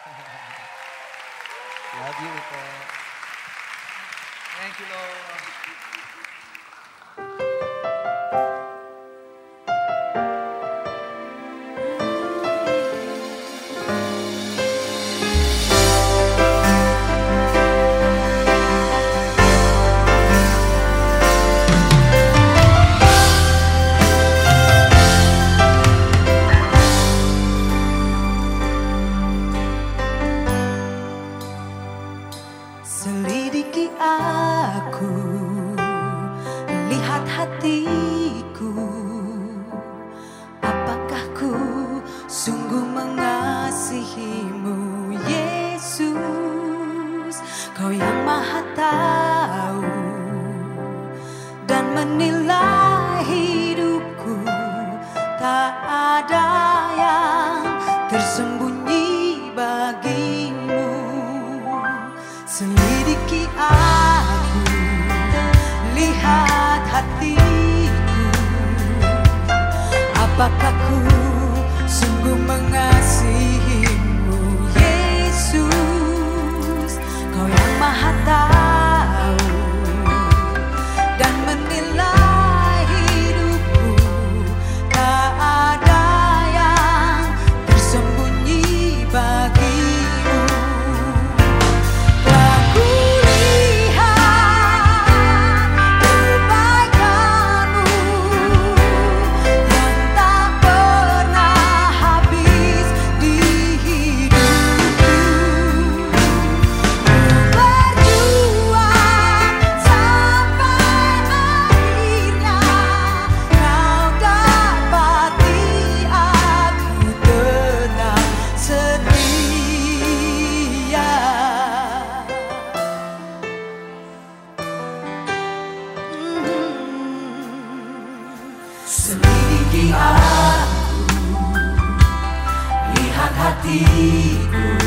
Love you po. Thank you, Lord. Hatiku. Apakah ku sungguh mengasihimu, Yesus? Kau yang maha tahu dan menilai hidupku. Tak ada yang tersembunyi bagimu. Selidiki aku, lihat hatiku. Apakah ku sungguh mengasihimu, Aku, lihat hatiku.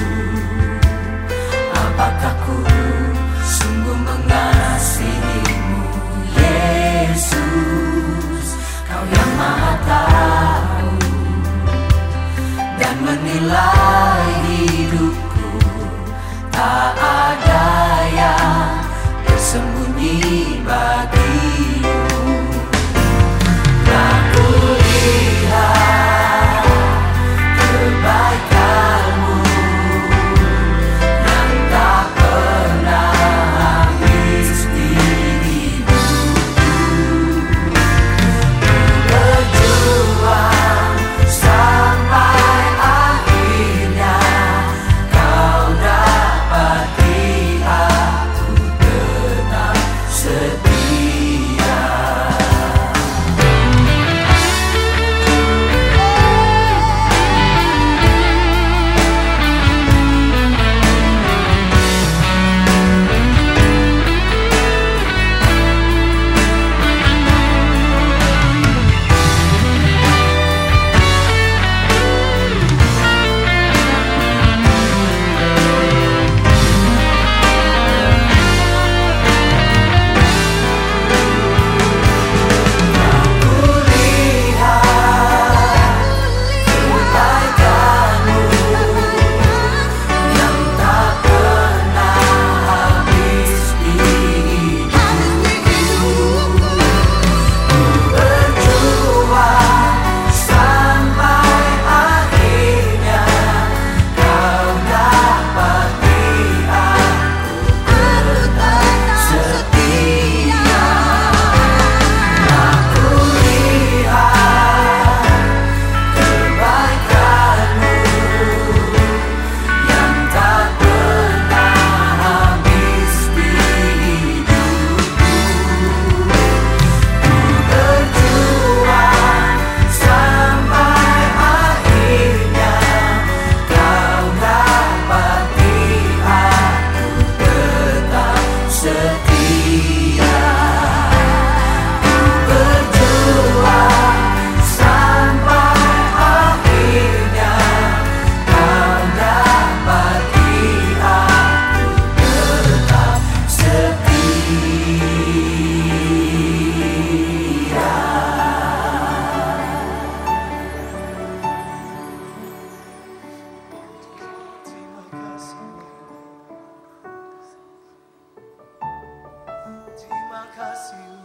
acaso